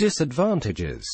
Disadvantages.